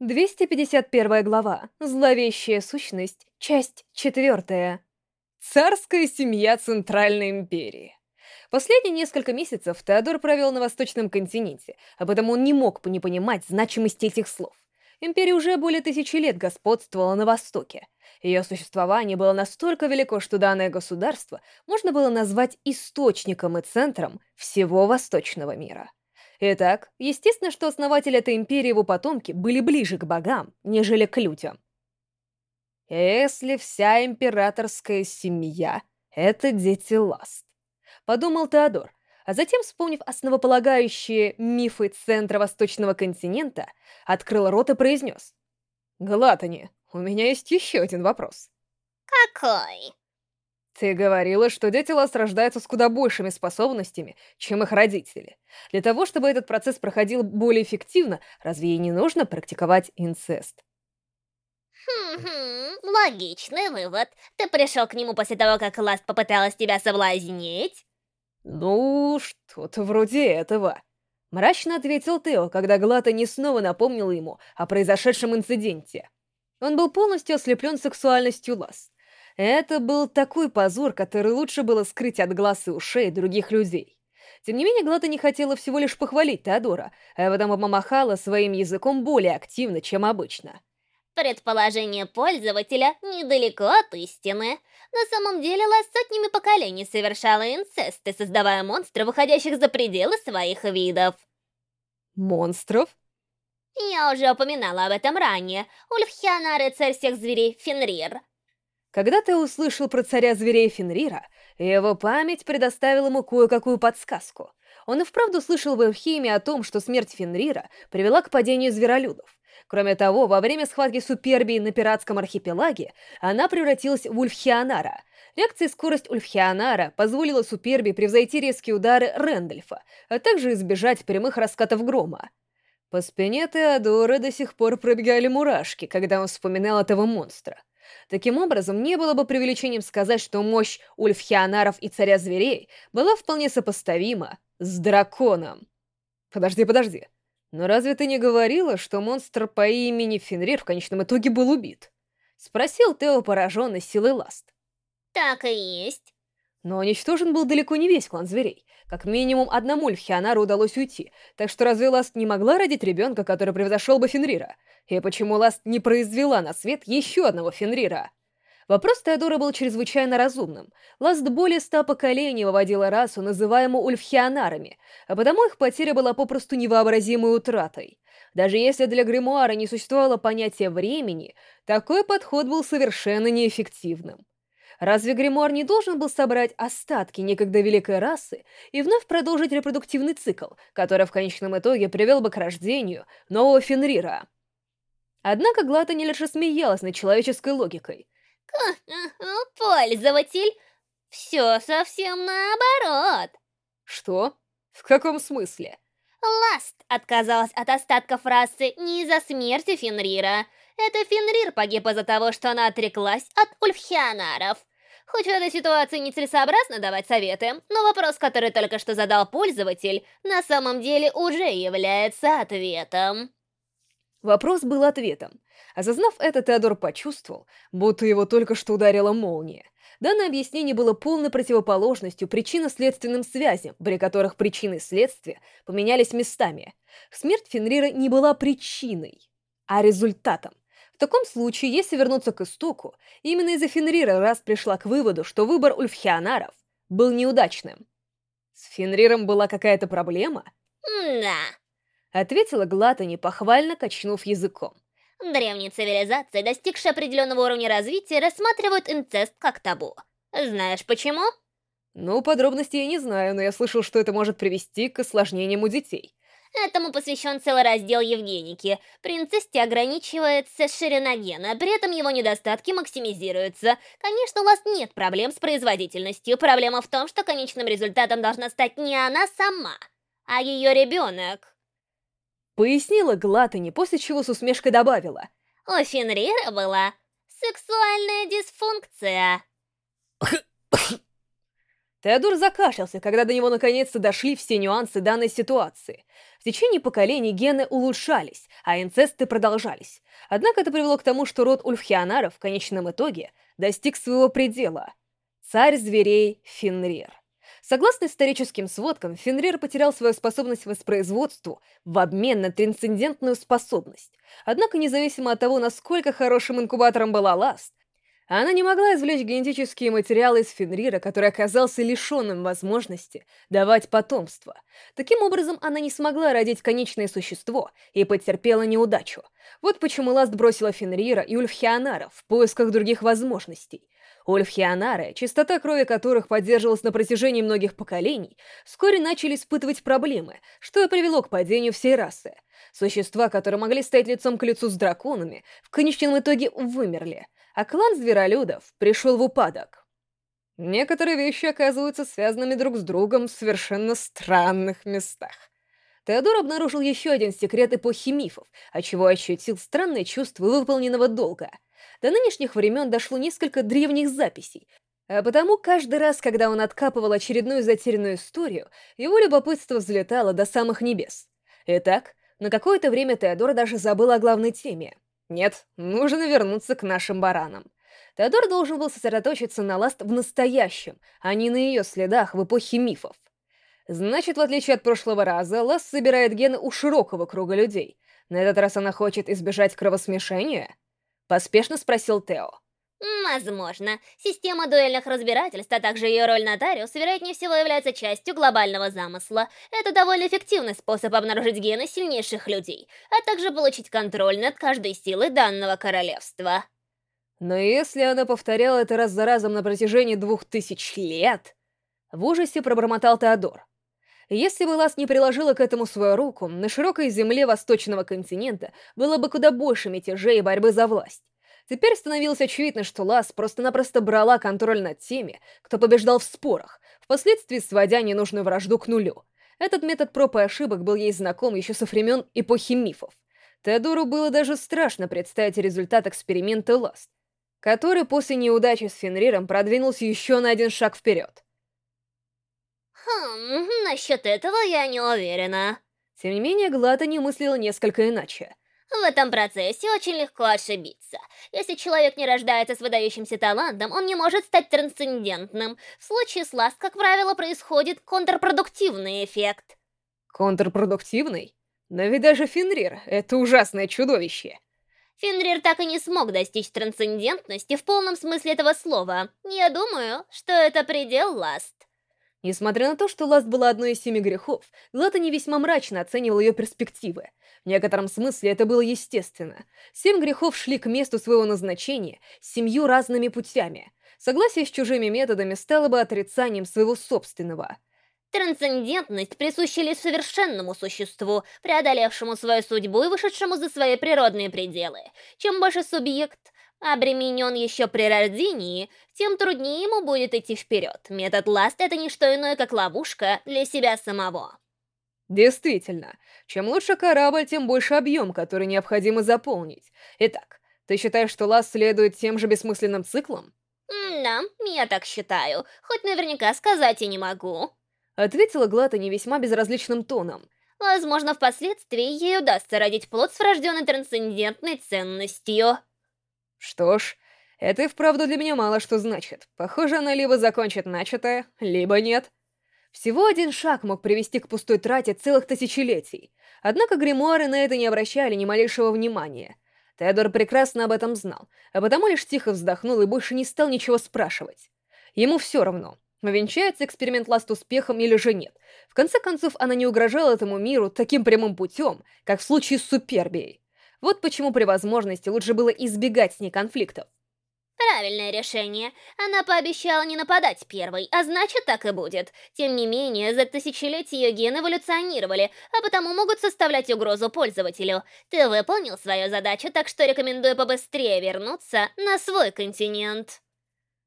251 глава. Зловещая сущность. Часть 4. Царская семья Центральной империи. Последние несколько месяцев Теодор провел на Восточном континенте, а потому он не мог не понимать значимости этих слов. Империя уже более тысячи лет господствовала на Востоке. Ее существование было настолько велико, что данное государство можно было назвать источником и центром всего Восточного мира. Итак, естественно, что основатели этой империи и его потомки были ближе к богам, нежели к людям. «Если вся императорская семья — это дети Ласт», — подумал Теодор, а затем, вспомнив основополагающие мифы Центра Восточного континента, открыл рот и произнес. «Глатани, у меня есть еще один вопрос». «Какой?» Ты говорила, что дети Лас рождаются с куда большими способностями, чем их родители. Для того, чтобы этот процесс проходил более эффективно, разве ей не нужно практиковать инцест? Хм-хм, логичный вывод. Ты пришел к нему после того, как Ласт попыталась тебя соблазнить? Ну, что-то вроде этого. Мрачно ответил Тео, когда Глата не снова напомнила ему о произошедшем инциденте. Он был полностью ослеплен сексуальностью Ласт. Это был такой позор, который лучше было скрыть от глаз и ушей других людей. Тем не менее, Глата не хотела всего лишь похвалить Теодора, а потому помахала своим языком более активно, чем обычно. Предположение пользователя недалеко от истины. На самом деле, Лас сотнями поколений совершала инцесты, создавая монстров, выходящих за пределы своих видов. Монстров? Я уже упоминала об этом ранее. Ульфхиана, рыцарь всех зверей, Фенрир. Когда ты услышал про царя зверей Фенрира, его память предоставила ему кое-какую подсказку. Он и вправду слышал в Эвхиме о том, что смерть Фенрира привела к падению зверолюдов. Кроме того, во время схватки Супербии на пиратском архипелаге она превратилась в Ульфхианара. Реакция и скорость Ульфхианара позволила Суперби превзойти резкие удары Рэндольфа, а также избежать прямых раскатов грома. По спине Теодора до сих пор пробегали мурашки, когда он вспоминал этого монстра. Таким образом, не было бы преувеличением сказать, что мощь Ульфхианаров и Царя Зверей была вполне сопоставима с драконом. Подожди, подожди. Но разве ты не говорила, что монстр по имени Фенрир в конечном итоге был убит? Спросил Тео, пораженный силой ласт. Так и есть. Но уничтожен был далеко не весь клан зверей. Как минимум одному Льфхианару удалось уйти, так что разве Ласт не могла родить ребенка, который превзошел бы Фенрира? И почему Ласт не произвела на свет еще одного Фенрира? Вопрос Теодора был чрезвычайно разумным. Ласт более ста поколений выводила расу, называемую ульфхианарами, а потому их потеря была попросту невообразимой утратой. Даже если для гримуара не существовало понятия времени, такой подход был совершенно неэффективным. Разве гримуар не должен был собрать остатки некогда великой расы и вновь продолжить репродуктивный цикл, который в конечном итоге привел бы к рождению нового Фенрира? Однако Глата не лишь смеялась над человеческой логикой. «Пользователь, все совсем наоборот!» «Что? В каком смысле?» Ласт отказалась от остатков расы не из-за смерти Фенрира. Это Фенрир погиб из-за того, что она отреклась от ульфхианаров. Хоть в этой ситуации нецелесообразно давать советы, но вопрос, который только что задал пользователь, на самом деле уже является ответом. Вопрос был ответом. Осознав это, Теодор почувствовал, будто его только что ударила молния. Данное объяснение было полной противоположностью причинно-следственным связям, при которых причины и следствия поменялись местами. Смерть Фенрира не была причиной, а результатом. В таком случае, если вернуться к истоку, именно из-за Фенрира раз пришла к выводу, что выбор Ульфхианаров был неудачным. С Фенриром была какая-то проблема? Да ответила Глатани, похвально качнув языком. Древние цивилизации, достигшие определенного уровня развития, рассматривают инцест как табу. Знаешь почему? Ну, подробностей я не знаю, но я слышал, что это может привести к осложнениям у детей. Этому посвящен целый раздел Евгеники. При инцесте ограничивается ширина гена, при этом его недостатки максимизируются. Конечно, у вас нет проблем с производительностью. Проблема в том, что конечным результатом должна стать не она сама, а ее ребенок. Пояснила Глатани, после чего с усмешкой добавила. У Фенрира была сексуальная дисфункция. Теодор закашлялся, когда до него наконец-то дошли все нюансы данной ситуации. Течение поколений гены улучшались, а инцесты продолжались. Однако это привело к тому, что род Ульфхианаров в конечном итоге достиг своего предела. Царь зверей Фенрир. Согласно историческим сводкам, Фенрир потерял свою способность к воспроизводству в обмен на трансцендентную способность. Однако, независимо от того, насколько хорошим инкубатором была Ласт, она не могла извлечь генетические материалы из Фенрира, который оказался лишенным возможности давать потомство. Таким образом, она не смогла родить конечное существо и потерпела неудачу. Вот почему Ласт бросила Фенрира и Ульфхианара в поисках других возможностей. Ульфхианары, чистота крови которых поддерживалась на протяжении многих поколений, вскоре начали испытывать проблемы, что и привело к падению всей расы. Существа, которые могли стоять лицом к лицу с драконами, в конечном итоге вымерли, а клан зверолюдов пришел в упадок. Некоторые вещи оказываются связанными друг с другом в совершенно странных местах. Теодор обнаружил еще один секрет эпохи мифов, отчего ощутил странное чувство выполненного долга. До нынешних времен дошло несколько древних записей, а потому каждый раз, когда он откапывал очередную затерянную историю, его любопытство взлетало до самых небес. Итак, на какое-то время Теодор даже забыл о главной теме — нет, нужно вернуться к нашим баранам. Теодор должен был сосредоточиться на Ласт в настоящем, а не на ее следах в эпохе мифов. Значит, в отличие от прошлого раза, Ласт собирает гены у широкого круга людей. На этот раз она хочет избежать кровосмешения? Поспешно спросил Тео. Возможно. Система дуэльных разбирательств, а также ее роль нотариуса, вероятнее всего, является частью глобального замысла. Это довольно эффективный способ обнаружить гены сильнейших людей, а также получить контроль над каждой силой данного королевства. Но если она повторяла это раз за разом на протяжении двух тысяч лет... В ужасе пробормотал Теодор. Если бы Лас не приложила к этому свою руку, на широкой земле восточного континента было бы куда больше мятежей и борьбы за власть. Теперь становилось очевидно, что Лас просто-напросто брала контроль над теми, кто побеждал в спорах, впоследствии сводя ненужную вражду к нулю. Этот метод проб и ошибок был ей знаком еще со времен эпохи мифов. Теодору было даже страшно представить результат эксперимента Ласт, который после неудачи с Фенриром продвинулся еще на один шаг вперед. Хм, насчет этого я не уверена. Тем не менее, Глата не мыслила несколько иначе. В этом процессе очень легко ошибиться. Если человек не рождается с выдающимся талантом, он не может стать трансцендентным. В случае с Ласт, как правило, происходит контрпродуктивный эффект. Контрпродуктивный? Но ведь даже Фенрир — это ужасное чудовище. Фенрир так и не смог достичь трансцендентности в полном смысле этого слова. Я думаю, что это предел Ласт. Несмотря на то, что Ласт была одной из семи грехов, Глата не весьма мрачно оценивал ее перспективы. В некотором смысле это было естественно. Семь грехов шли к месту своего назначения семью разными путями. Согласие с чужими методами стало бы отрицанием своего собственного. Трансцендентность присуща лишь совершенному существу, преодолевшему свою судьбу и вышедшему за свои природные пределы. Чем больше субъект обременен еще при рождении, тем труднее ему будет идти вперед. Метод ласт — это не что иное, как ловушка для себя самого. Действительно, чем лучше корабль, тем больше объем, который необходимо заполнить. Итак, ты считаешь, что Лас следует тем же бессмысленным циклам? Да, я так считаю, хоть наверняка сказать и не могу. Ответила Глата не весьма безразличным тоном. Возможно, впоследствии ей удастся родить плод с врожденной трансцендентной ценностью. Что ж, это и вправду для меня мало что значит. Похоже, она либо закончит начатое, либо нет. Всего один шаг мог привести к пустой трате целых тысячелетий. Однако гримуары на это не обращали ни малейшего внимания. Теодор прекрасно об этом знал, а потому лишь тихо вздохнул и больше не стал ничего спрашивать. Ему все равно, венчается эксперимент Ласт успехом или же нет. В конце концов, она не угрожала этому миру таким прямым путем, как в случае с Супербией. Вот почему при возможности лучше было избегать с ней конфликтов. Правильное решение. Она пообещала не нападать первой, а значит так и будет. Тем не менее, за тысячелетия ее гены эволюционировали, а потому могут составлять угрозу пользователю. Ты выполнил свою задачу, так что рекомендую побыстрее вернуться на свой континент.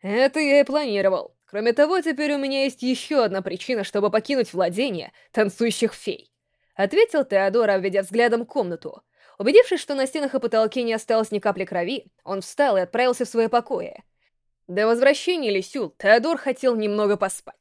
Это я и планировал. Кроме того, теперь у меня есть еще одна причина, чтобы покинуть владение танцующих фей. Ответил Теодор, обведя взглядом комнату. Убедившись, что на стенах и потолке не осталось ни капли крови, он встал и отправился в свои покои. До возвращения Лисюл Теодор хотел немного поспать.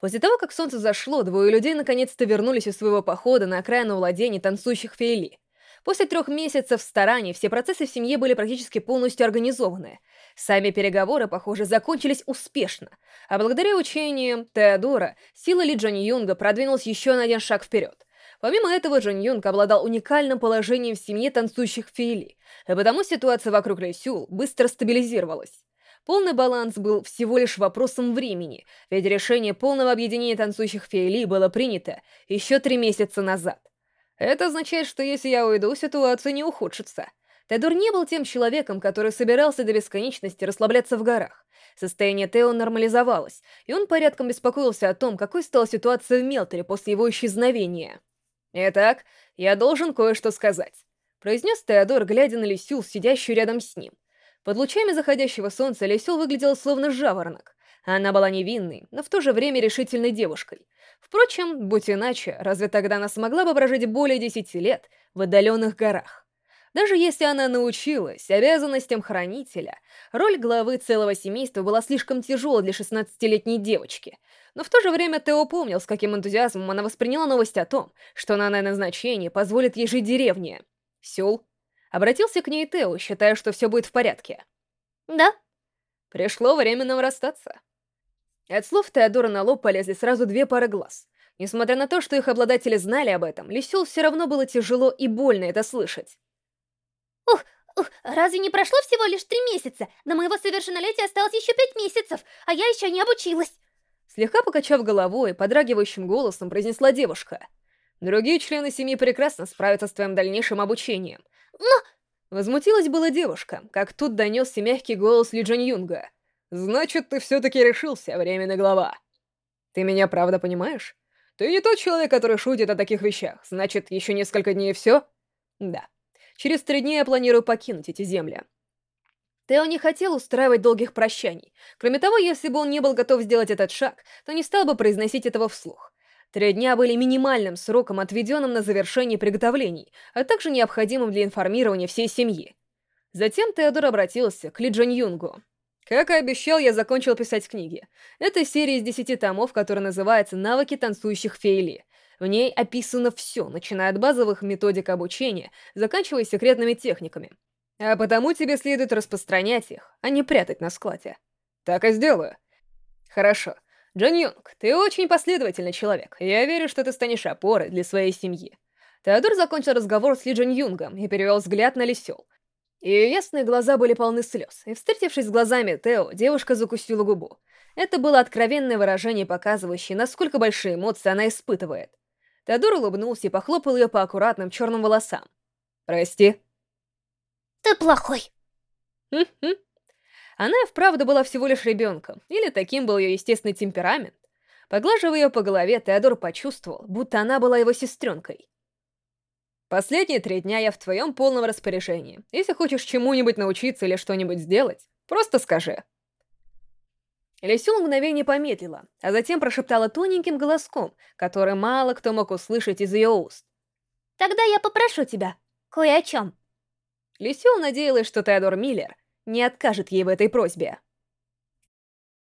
После того, как солнце зашло, двое людей наконец-то вернулись из своего похода на окраину владений танцующих фейли. После трех месяцев стараний все процессы в семье были практически полностью организованы. Сами переговоры, похоже, закончились успешно, а благодаря учениям Теодора сила Ли Джон Юнга продвинулась еще на один шаг вперед. Помимо этого, Джон Юнг обладал уникальным положением в семье танцующих фейли, и потому ситуация вокруг Ли Сюл быстро стабилизировалась. Полный баланс был всего лишь вопросом времени, ведь решение полного объединения танцующих фейли было принято еще три месяца назад. Это означает, что если я уйду, ситуация не ухудшится. Тедор не был тем человеком, который собирался до бесконечности расслабляться в горах. Состояние Тео нормализовалось, и он порядком беспокоился о том, какой стала ситуация в Мелтере после его исчезновения. «Итак, я должен кое-что сказать», — произнес Теодор, глядя на Лисюл, сидящую рядом с ним. Под лучами заходящего солнца Лисюл выглядела словно жаворонок. Она была невинной, но в то же время решительной девушкой. Впрочем, будь иначе, разве тогда она смогла бы прожить более десяти лет в отдаленных горах? Даже если она научилась обязанностям хранителя, роль главы целого семейства была слишком тяжелой для 16-летней девочки — но в то же время Тео помнил, с каким энтузиазмом она восприняла новость о том, что на назначение позволит ей жить деревне. Сюл обратился к ней Тео, считая, что все будет в порядке. «Да». Пришло время нам расстаться. От слов Теодора на лоб полезли сразу две пары глаз. Несмотря на то, что их обладатели знали об этом, Лисюл все равно было тяжело и больно это слышать. «Ух, ух, разве не прошло всего лишь три месяца? До моего совершеннолетия осталось еще пять месяцев, а я еще не обучилась!» Слегка покачав головой, подрагивающим голосом произнесла девушка. «Другие члены семьи прекрасно справятся с твоим дальнейшим обучением». «Но...» Возмутилась была девушка, как тут донесся мягкий голос Ли Джон Юнга. «Значит, ты все-таки решился, временный глава. Ты меня правда понимаешь? Ты не тот человек, который шутит о таких вещах. Значит, еще несколько дней и все?» «Да. Через три дня я планирую покинуть эти земли. Тео не хотел устраивать долгих прощаний. Кроме того, если бы он не был готов сделать этот шаг, то не стал бы произносить этого вслух. Три дня были минимальным сроком, отведенным на завершение приготовлений, а также необходимым для информирования всей семьи. Затем Теодор обратился к Ли Джон Юнгу. Как и обещал, я закончил писать книги. Это серия из десяти томов, которая называется «Навыки танцующих фейли». В ней описано все, начиная от базовых методик обучения, заканчивая секретными техниками. А потому тебе следует распространять их, а не прятать на складе. Так и сделаю. Хорошо. Джон Юнг, ты очень последовательный человек. Я верю, что ты станешь опорой для своей семьи. Теодор закончил разговор с Ли Джон Юнгом и перевел взгляд на Лисел. Ее ясные глаза были полны слез, и, встретившись с глазами Тео, девушка закусила губу. Это было откровенное выражение, показывающее, насколько большие эмоции она испытывает. Теодор улыбнулся и похлопал ее по аккуратным черным волосам. «Прости», ты плохой. Она и вправду была всего лишь ребенком, или таким был ее естественный темперамент. Поглаживая ее по голове, Теодор почувствовал, будто она была его сестренкой. Последние три дня я в твоем полном распоряжении. Если хочешь чему-нибудь научиться или что-нибудь сделать, просто скажи. Лисюл мгновение помедлила, а затем прошептала тоненьким голоском, который мало кто мог услышать из ее уст. «Тогда я попрошу тебя кое о чем». Люсил надеялась, что Теодор Миллер не откажет ей в этой просьбе.